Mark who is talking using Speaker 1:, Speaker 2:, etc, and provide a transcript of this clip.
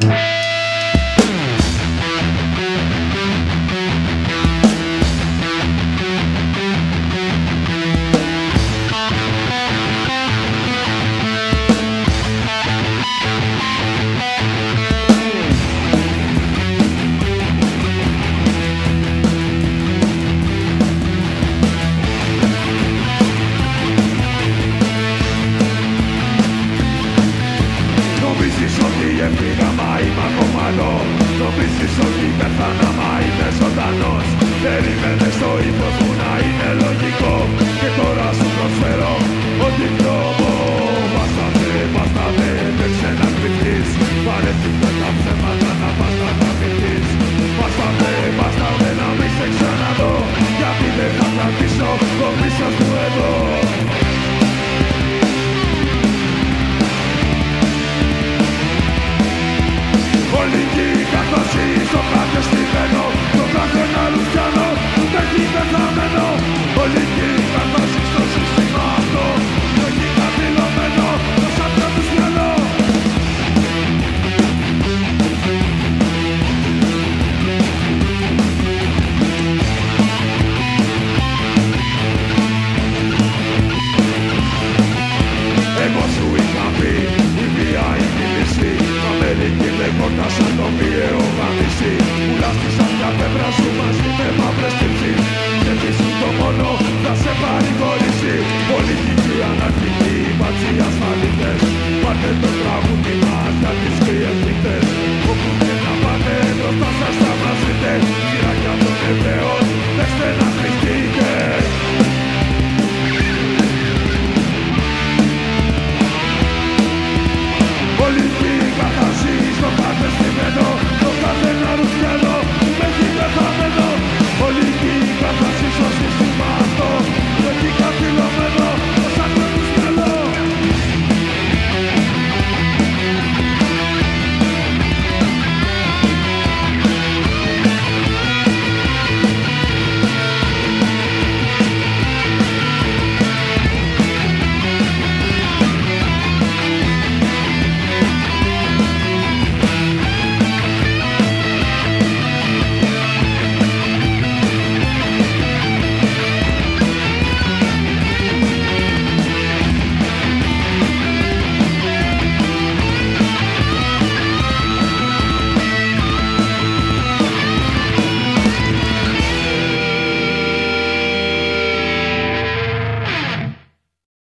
Speaker 1: Mm-hmm. Πέθανα μα είμαι ζωντανός Περίμενες το ύπος μου Nothing